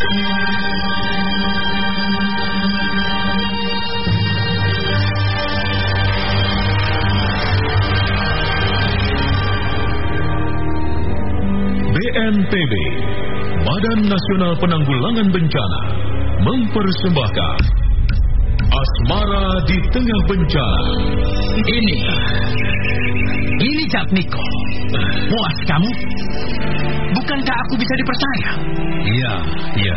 BNPB, Badan Nasional Penanggulangan Bencana, mempersembahkan Asmara di Tengah Bencana. Ini, ini Cap Niko. Puas kamu? Bukankah aku bisa dipercaya? Iya, iya.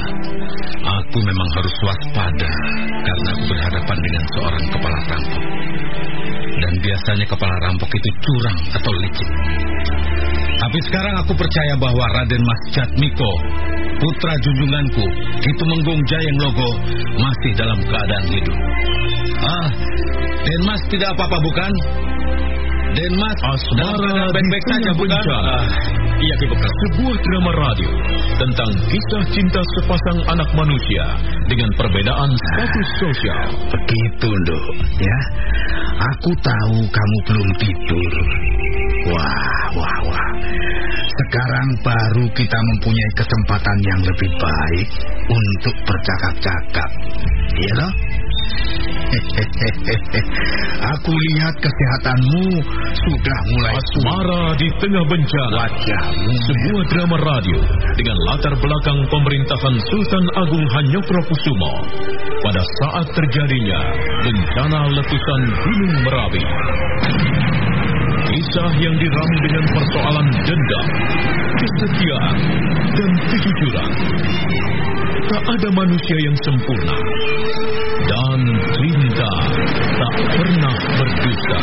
Aku memang harus waspada karena aku berhadapan dengan seorang kepala rampok. Dan biasanya kepala rampok itu curang atau licik. Tapi sekarang aku percaya bahwa Raden Mas Jatmiko, putra junjunganku, itu menggung Jayeng Logo, masih dalam keadaan hidup. Ah, Den Mas tidak apa-apa bukan? Den Mas dalam keadaan baik-baik saja bukan? Ah, Iya. Sebuah drama radio tentang kisah cinta sepasang anak manusia dengan perbedaan status sosial. Begitu, Nduk, ya. Aku tahu kamu belum tidur. Wah, wah, wah. Sekarang baru kita mempunyai kesempatan yang lebih baik untuk bercakap-cakap. Iya loh? Aku lihat kesehatanmu sudah mulai Asmara di tengah bencana. Wajahmu Sebuah drama radio dengan latar belakang pemerintahan Sultan Agung Hanyokrokusumo pada saat terjadinya bencana letusan Gunung Merapi. Kisah yang diramu dengan persoalan dendam, kesetiaan, dan kejujuran. Tak ada manusia yang sempurna. Dan cinta tak pernah berdusta.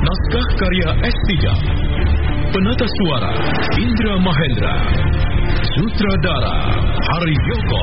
Naskah karya S. Tijab Penata suara Indra Mahendra Sutradara Hari Yoko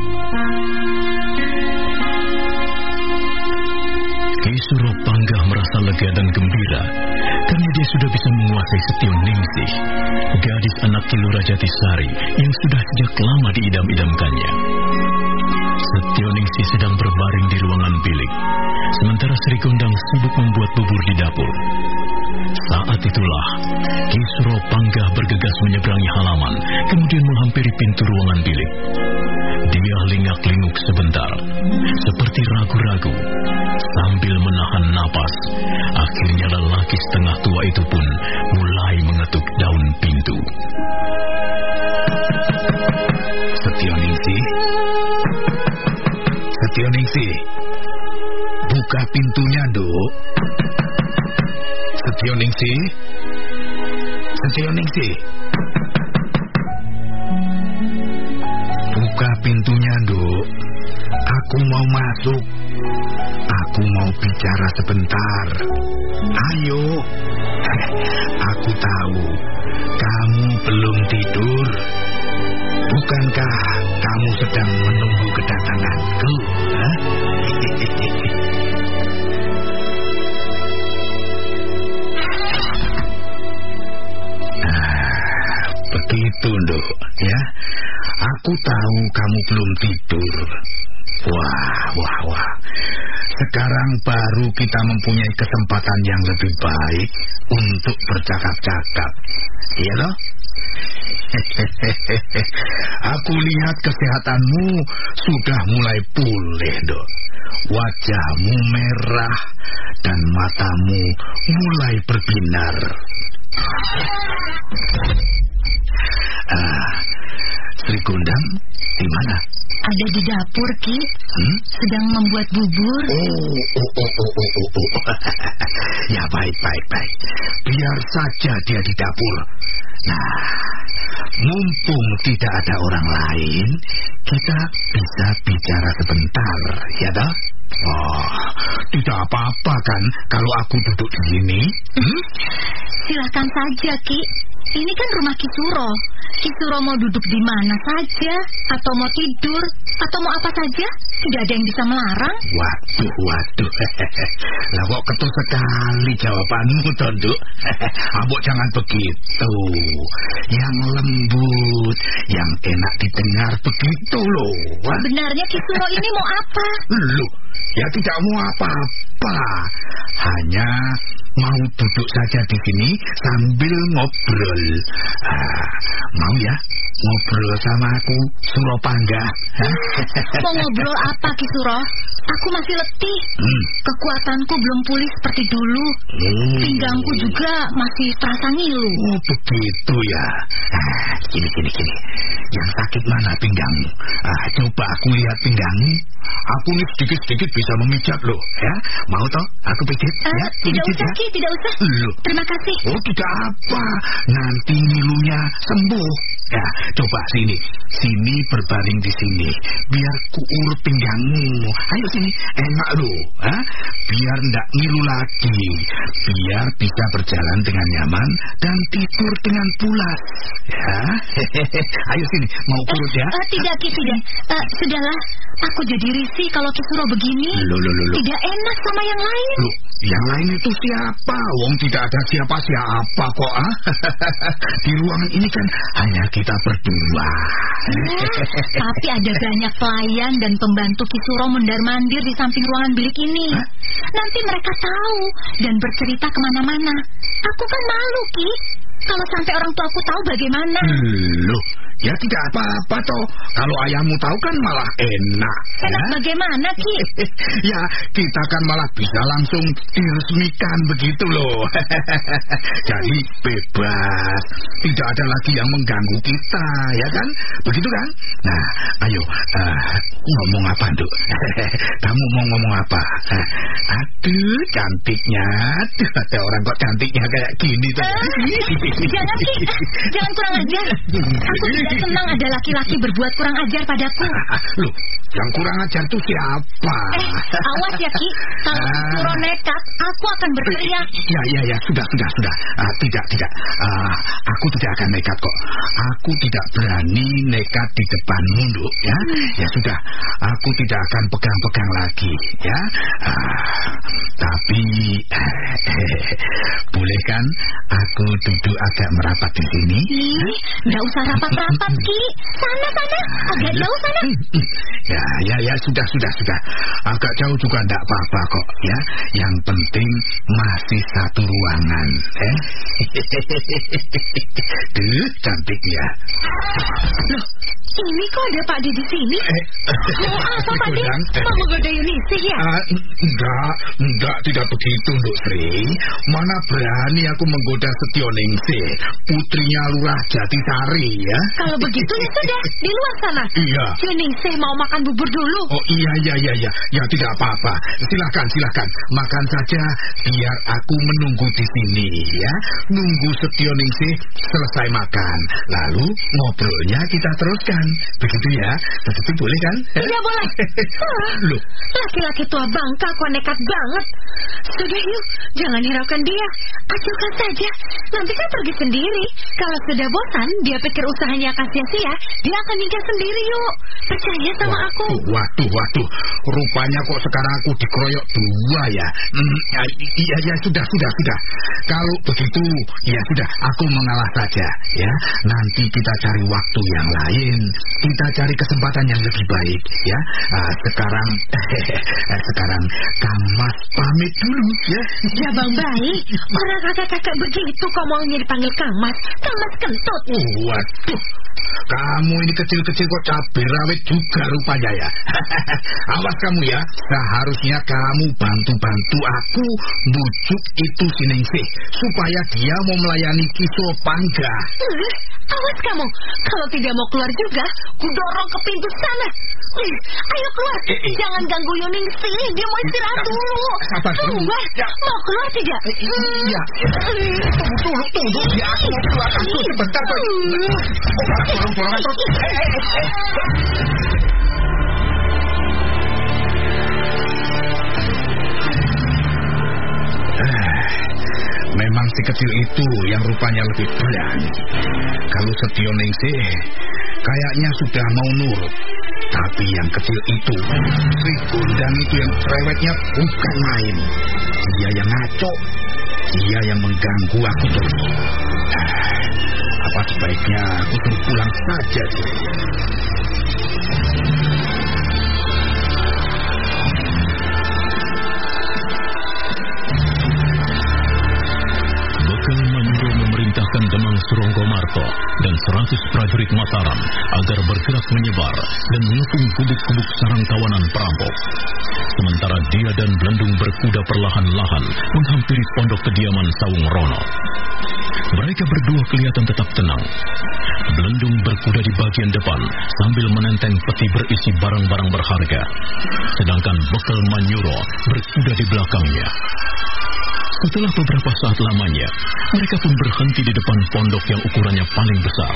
Ki Suro bangga merasa lega dan gembira karena dia sudah bisa menguasai Setio Ningsih, gadis anak Kilura Jatisari yang sudah sejak lama diidam-idamkannya. Setio Ningsih sedang berbaring di ruangan bilik, sementara Sri Gondang sibuk membuat bubur di dapur. Saat itulah, Ki Suro Pangga bergegas menyeberangi halaman, kemudian menghampiri pintu ruangan bilik. Dia lingak-linguk sebentar, seperti ragu-ragu, sambil menahan napas. Akhirnya lelaki setengah tua itu pun mulai mengetuk daun pintu. Setio Ningsih. Setio Ningsih. Buka pintunya, Duk. Setio Ningsih. Begitu, Nduk, ya. Aku tahu kamu belum tidur. Wah, wah, wah. Sekarang baru kita mempunyai kesempatan yang lebih baik untuk bercakap-cakap. Iya loh? Aku lihat kesehatanmu sudah mulai pulih, Dok. wajahmu merah dan matamu mulai berbinar. Ah, Sri Gondang di mana? Ada di dapur, Ki. Hmm? Sedang membuat bubur. Oh, oh, oh, oh, oh, oh, oh. ya baik, baik, baik. Biar saja dia di dapur. Nah, mumpung tidak ada orang lain, kita bisa bicara sebentar, ya toh? Oh, tidak apa-apa kan kalau aku duduk di sini? Hmm? Silahkan saja, Ki. Ini kan rumah Kisuro. Kisuro mau duduk di mana saja, atau mau tidur, atau mau apa saja, tidak ada yang bisa melarang. Waduh, waduh. Lah kok ketus sekali jawabanmu, Tonduk. Ambok jangan begitu. Yang lembut, yang enak didengar begitu loh. Wah, Benarnya Kisuro ini mau apa? Loh, ya tidak mau apa-apa. Hanya mau duduk saja di sini sambil ngobrol. Ah, mau ya ngobrol sama aku Suropangga? Hah? Mau ngobrol apa, Kisuro? Aku masih letih. Hmm. Kekuatanku belum pulih seperti dulu. Hmm. Pinggangku juga masih terasa ngilu. Oh begitu ya. Ah, gini gini gini. Yang sakit mana pinggangmu? Ah, coba aku lihat pinggangmu. Aku nih sedikit sedikit bisa memijat loh. Ya, mau toh? Aku pijit. Eh, ya, tidak usah, ya? Ki, tidak usah. Loh. Terima kasih. Oh tidak apa. Nanti ngilunya sembuh. Ya, coba sini. Sini berbaring di sini. Biar kuurut pinggangmu. Ayo sini. Enak loh. Ha? Biar ndak ngilu lagi. Biar bisa berjalan dengan nyaman dan tidur dengan pulas. Ya. Ayo sini. Mau Eh, urut ya? eh, tidak, Ki, tidak. Eh, sudahlah, aku jadi risih kalau Kisuro begini. Loh, loh, loh, loh. Tidak enak sama yang lain. Loh, yang lain itu siapa? Wong tidak ada siapa-siapa kok, ah. Di ruangan ini kan hanya kita berdua. Tapi ada banyak pelayan dan pembantu Kisuro mondar-mandir di samping ruangan bilik ini. Hah? Nanti mereka tahu dan bercerita ke mana-mana. Aku kan malu, Ki. Kalau sampai orang tuaku tahu bagaimana? Loh, ya tidak apa-apa toh. Kalau ayahmu tahu kan malah enak. Enak ya? bagaimana, Ki? ya, kita kan malah bisa langsung diresmikan begitu loh. Jadi bebas, tidak ada lagi yang mengganggu kita, ya kan? Begitu kan? Nah, ayo eh, ngomong apa, Nduk? Kamu mau ngomong apa? Aduh, cantiknya. Aduh, ada orang kok cantiknya kayak gini tuh. Eh, jangan, Ki. Jangan kurang ajar. Aku tidak senang ada laki-laki berbuat kurang ajar padaku. Loh, yang kurang ajar tuh siapa? Eh, awas ya, Ki. Kalau Ah. Nekat, aku akan berteriak. Ya, ya, ya, sudah, sudah, sudah. Ah, tidak, tidak. Ah, aku tidak akan nekat kok. Aku tidak berani nekat di depanmu, Nduk, ya. Ya sudah, aku tidak akan pegang-pegang lagi, ya. Ah, tapi, kan aku duduk agak merapat di sini? Ih, nggak usah rapat-rapat, Ki. Sana, sana. Agak jauh sana. Ya, ya, ya, sudah, sudah, sudah. Agak jauh juga enggak apa-apa kok, ya. Yang penting masih satu ruangan, eh. Duh, cantik ya. Loh, ini kok ada Pak D di sini? Eh, Mau apa, Pak D? Mau menggoda Yunisih ya? Ah, enggak, enggak, tidak begitu, Nduk Sri. Mana berani aku menggoda Setioningsi, putrinya Lurah Jatisari, ya. Kalau begitu ya sudah, di luar sana. Iya. Yunisih mau makan bubur dulu. Oh iya iya iya iya ya tidak apa-apa silakan silakan makan saja biar aku menunggu di sini ya nunggu Setioningsi selesai makan lalu ngobrolnya kita teruskan begitu ya begitu boleh kan Tidak boleh. Loh Laki-laki tua bangka kok nekat banget. Sudah yuk, jangan hiraukan dia. Acuhkan saja. Nanti kan pergi sendiri. Kalau sudah bosan, dia pikir usahanya akan sia-sia, dia akan nikah sendiri yuk. Percaya sama aku. Waduh, waduh, waduh. Rupanya kok sekarang aku dikeroyok dua ya. Hmm, ya, iya, ya, sudah, sudah, sudah. Kalau begitu, ya sudah, aku mengalah saja, ya. Nanti kita cari waktu yang lain. Kita cari kesempatan yang lebih baik, ya. Ah, sekarang, sekarang kamu Mas pamit dulu ya. Ya Bang Bayi, orang kakak-kakak begitu kok maunya dipanggil Kang Mas. Kang Mas kentut. Oh, waduh. Kamu ini kecil-kecil kok cabai rawit juga rupanya ya. Awas kamu ya. Seharusnya kamu bantu-bantu aku bujuk itu Siningsih supaya dia mau melayani Kiso Pangga. Awas kamu. Kalau tidak mau keluar juga, ku dorong ke pintu sana. Eh, ayo keluar. Eh, eh. Jangan ganggu Yuningsih. Dia mau istirahat dulu. Sabar dulu. Keluar. Ya. Mau keluar tidak? Eh, iya. Eh. Tunggu, tunggu, tunggu. Ya, aku mau keluar. Tunggu sebentar. Oh, dorong-dorongan terus. Eh, eh, eh, Memang si kecil itu yang rupanya lebih berani. Kalau Setio Ningsih kayaknya sudah mau nurut. Tapi yang kecil itu, Sri Gundang itu yang cerewetnya bukan main. Dia yang ngaco. Dia yang mengganggu aku terus. Ah, Apa sebaiknya aku pulang saja sih? Memerintahkan Demang Suronggo Marto dan 100 prajurit Mataram agar bergerak menyebar dan mengepung gubuk-gubuk sarang kawanan perampok. Sementara dia dan Belendung berkuda perlahan-lahan menghampiri pondok kediaman Sawung Rono. Mereka berdua kelihatan tetap tenang. Belendung berkuda di bagian depan sambil menenteng peti berisi barang-barang berharga. Sedangkan bekal Manyuro berkuda di belakangnya. Setelah beberapa saat lamanya, mereka pun berhenti di depan pondok yang ukurannya paling besar.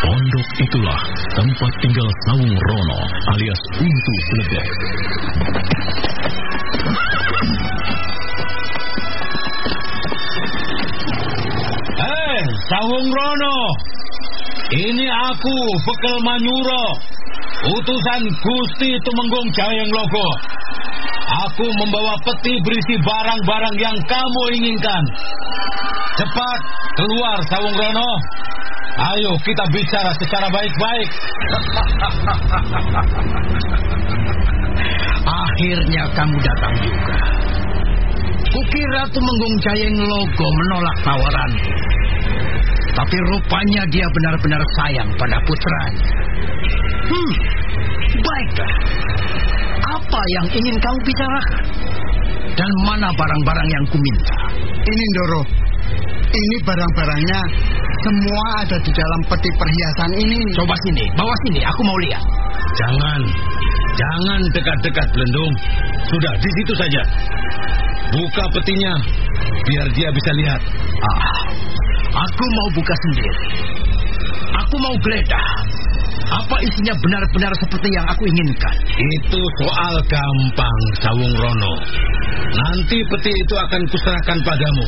Pondok itulah tempat tinggal Sawung Rono alias Untu Gledek. Eh, Sawung Rono. Ini aku, Bekel Manyuro. Utusan Gusti Tumenggung Jayeng Logo. Aku membawa peti berisi barang-barang yang kamu inginkan. Cepat keluar, Sawung Rono. Ayo kita bicara secara baik-baik. Akhirnya kamu datang juga. Kukira Tumenggung Jayeng Logo menolak tawaranku. Tapi rupanya dia benar-benar sayang pada putranya. Hmm, baiklah. Apa yang ingin kamu bicarakan? Dan mana barang-barang yang kuminta? Ini Ndoro. Ini barang-barangnya semua ada di dalam peti perhiasan ini. Coba sini, bawa sini, aku mau lihat. Jangan, jangan dekat-dekat Belendung. Sudah di situ saja. Buka petinya, biar dia bisa lihat. Ah, aku mau buka sendiri. Aku mau geledah. Apa isinya benar-benar seperti yang aku inginkan? Itu soal gampang, Sawung Rono. Nanti peti itu akan kuserahkan padamu.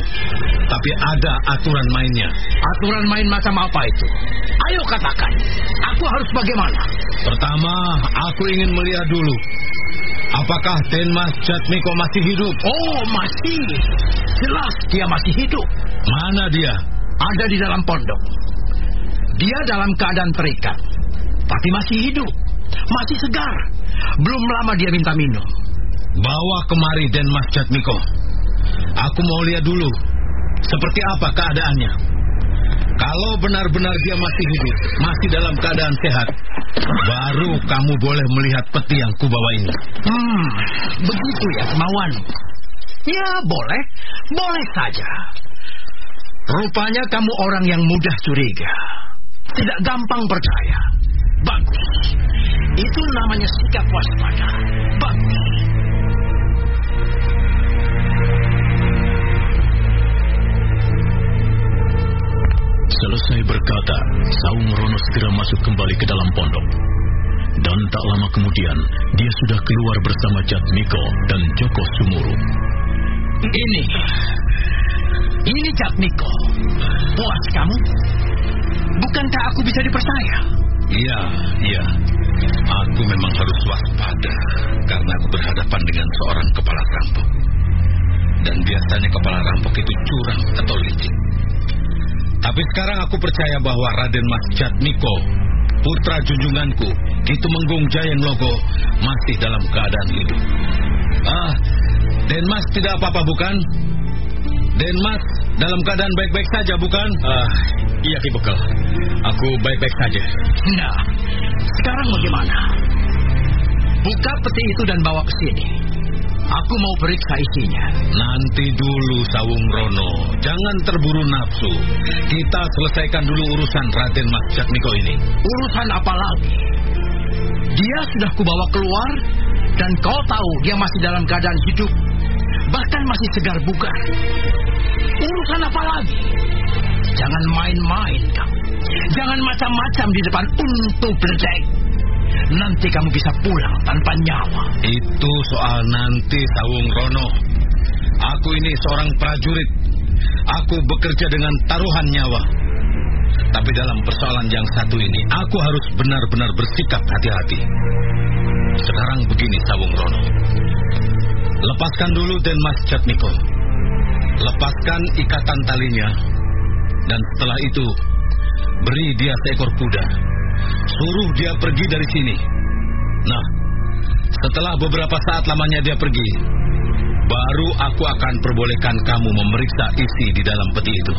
Tapi ada aturan mainnya. Aturan main macam apa itu? Ayo katakan. Aku harus bagaimana? Pertama, aku ingin melihat dulu. Apakah Denmas Jatmiko masih hidup? Oh, masih. Jelas dia masih hidup. Mana dia? Ada di dalam pondok. Dia dalam keadaan terikat. Tapi masih hidup. Masih segar. Belum lama dia minta minum. Bawa kemari Denmas Jatmiko. Aku mau lihat dulu. Seperti apa keadaannya. Kalau benar-benar dia masih hidup, masih dalam keadaan sehat, baru kamu boleh melihat peti yang kubawa ini. Hmm, begitu ya kemauan. Ya, boleh. Boleh saja. Rupanya kamu orang yang mudah curiga. Tidak gampang percaya. Itu namanya sikap waspada. Bagus. Selesai berkata, Saung Rono segera masuk kembali ke dalam pondok. Dan tak lama kemudian, dia sudah keluar bersama Jatmiko dan Joko Sumuru. Ini. Ini Jatmiko. Puas kamu? Bukankah aku bisa dipercaya? Iya, iya. Aku memang harus waspada karena aku berhadapan dengan seorang kepala rampok. Dan biasanya kepala rampok itu curang atau licik. Tapi sekarang aku percaya bahwa Raden Mas Jatmiko, putra junjunganku, Kitu Menggung Jayeng Logo, masih dalam keadaan hidup. Ah, Denmas tidak apa-apa bukan? Denmas dalam keadaan baik-baik saja bukan? Ah, iya Ki. Aku baik-baik saja. Nah, sekarang bagaimana? Buka peti itu dan bawa ke sini. Aku mau periksa isinya. Nanti dulu Sawung Rono, jangan terburu nafsu. Kita selesaikan dulu urusan Raden Mas Jatmiko ini. Urusan apa lagi? Dia sudah kubawa keluar dan kau tahu dia masih dalam keadaan hidup. Bahkan masih segar bugar. Urusan apa lagi? Jangan main-main kamu. Jangan macam-macam di depan untuk berdek. Nanti kamu bisa pulang tanpa nyawa. Itu soal nanti Sawung Rono. Aku ini seorang prajurit. Aku bekerja dengan taruhan nyawa. Tapi dalam persoalan yang satu ini, aku harus benar-benar bersikap hati-hati. Sekarang begini, Sawung Rono. Lepaskan dulu Denmas Jatmiko. Lepaskan ikatan talinya. Dan setelah itu, beri dia seekor kuda. Suruh dia pergi dari sini. Nah, setelah beberapa saat lamanya dia pergi, baru aku akan perbolehkan kamu memeriksa isi di dalam peti itu.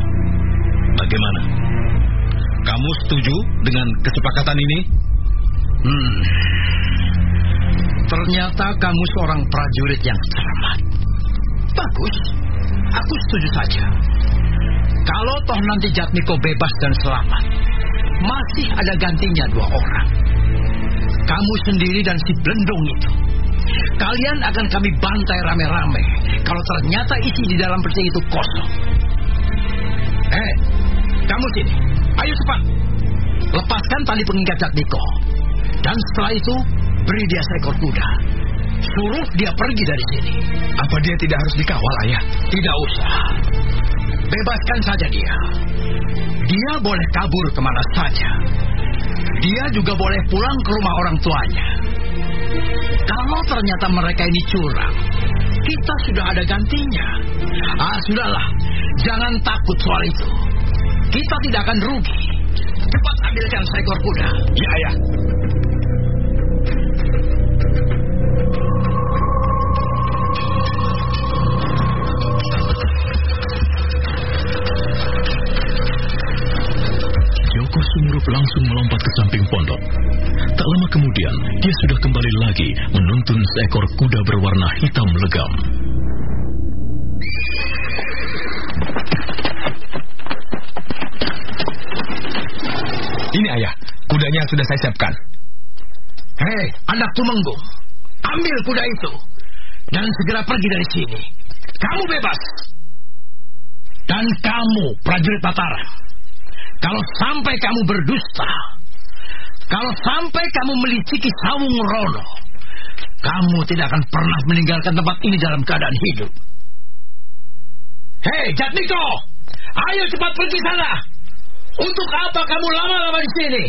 Bagaimana? Kamu setuju dengan kesepakatan ini? Hmm. Ternyata kamu seorang prajurit yang cermat. Bagus. Aku setuju saja. Kalau toh nanti Jatmiko bebas dan selamat, masih ada gantinya dua orang. Kamu sendiri dan si Blendong itu. Kalian akan kami bantai rame-rame kalau ternyata isi di dalam peti itu kosong. Eh, kamu sini. Ayo cepat. Lepaskan tali pengikat Jatmiko. Dan setelah itu, beri dia seekor kuda. Suruh dia pergi dari sini. Apa dia tidak harus dikawal, Ayah? Tidak usah. Bebaskan saja dia. Dia boleh kabur ke mana saja. Dia juga boleh pulang ke rumah orang tuanya. Kalau ternyata mereka ini curang, kita sudah ada gantinya. Ah, sudahlah. Jangan takut soal itu. Kita tidak akan rugi. Cepat ambilkan seekor kuda. Ya, Ayah. Sumurup langsung melompat ke samping pondok. Tak lama kemudian, dia sudah kembali lagi menuntun seekor kuda berwarna hitam legam. Ini Ayah, kudanya sudah saya siapkan. Hei, anak tumenggung. Ambil kuda itu. Dan segera pergi dari sini. Kamu bebas. Dan kamu, prajurit Mataram. Kalau sampai kamu berdusta. Kalau sampai kamu meliciki Sawung Rono. Kamu tidak akan pernah meninggalkan tempat ini dalam keadaan hidup. Hei, Jatmiko! Ayo cepat pergi sana! Untuk apa kamu lama-lama di sini?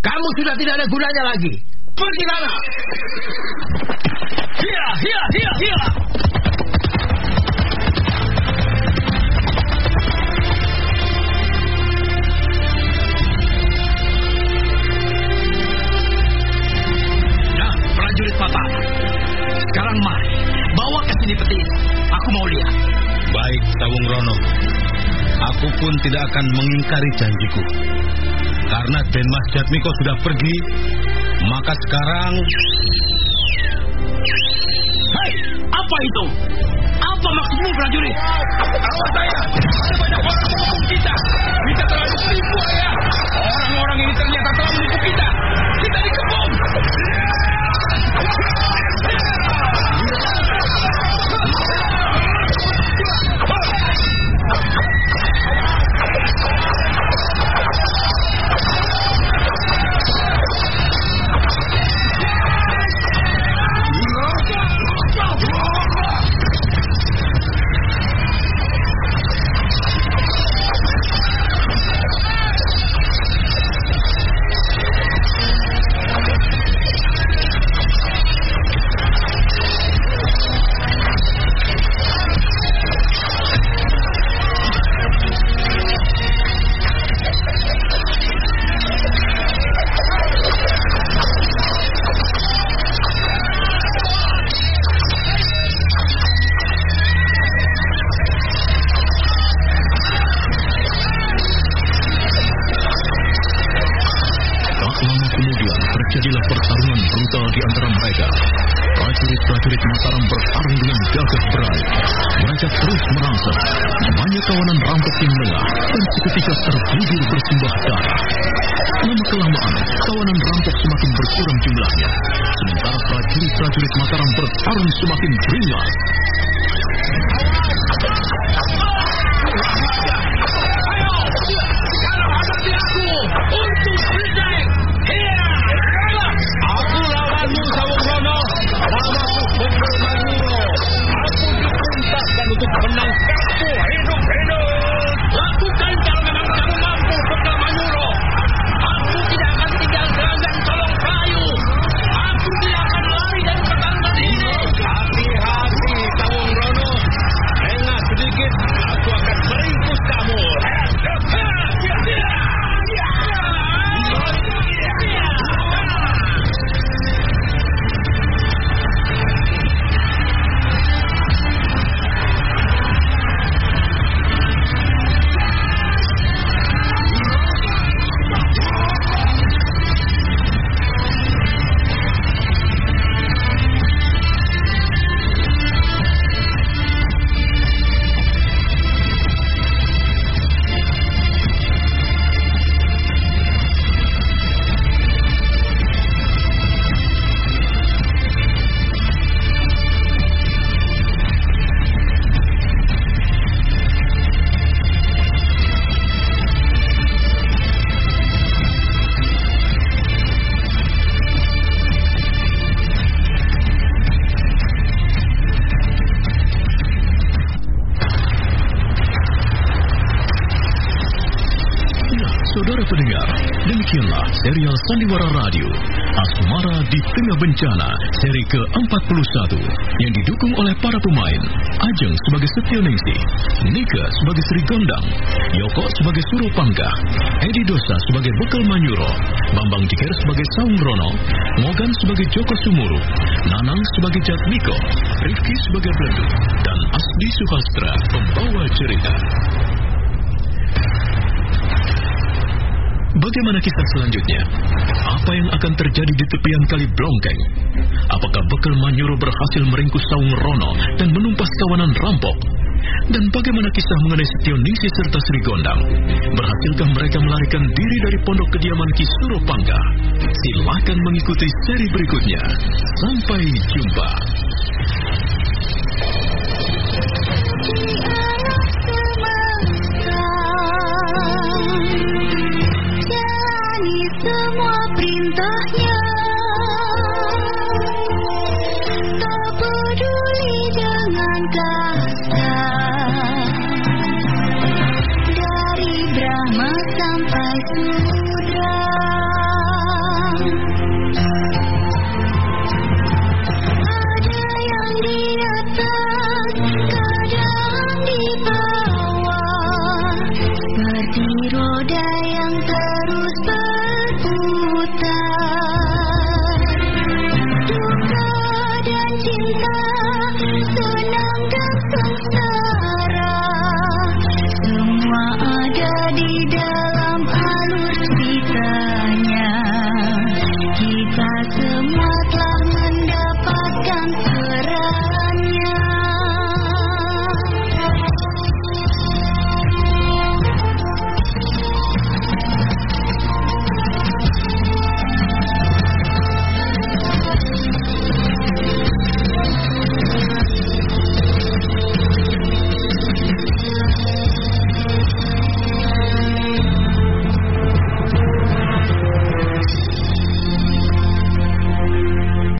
Kamu sudah tidak ada gunanya lagi. Pergi sana! Hia, hia, hia, hia! Sini peti. Aku mau lihat. Baik, Sawung Rono. Aku pun tidak akan mengingkari janjiku. Karena Denmas Jatmiko sudah pergi, maka sekarang Hei, apa itu? Apa maksudmu, prajurit? Awas saya, ada banyak orang menghukum kita. Kita terlalu tipu, Ayah. Orang-orang ini ternyata telah menipu kita. Dan seketika tertidur bersimbah darah. Lama kelamaan, kawanan rampok semakin berkurang jumlahnya. Sementara prajurit-prajurit Mataram bertarung semakin beringas. Sandiwara Radio Asmara di Tengah Bencana seri ke-41 yang didukung oleh para pemain Ajeng sebagai Setioningsi, Nika sebagai Sri Gondang, Yoko sebagai Suropangga, Edi Dosa sebagai Bekal Manyuro, Bambang Jikir sebagai Saung Rono, Mogan sebagai Joko Sumuru, Nanang sebagai Jatmiko, Rifki sebagai Blendu, dan Asdi Suhastra pembawa cerita. Bagaimana kisah selanjutnya? Apa yang akan terjadi di tepian kali Blongkeng? Apakah Bekal Manyuro berhasil meringkus Saung Rono dan menumpas kawanan rampok? Dan bagaimana kisah mengenai Setio Ningsi serta Sri Gondang? Berhasilkah mereka melarikan diri dari pondok kediaman Ki Suropangga? Silakan mengikuti seri berikutnya. Sampai jumpa.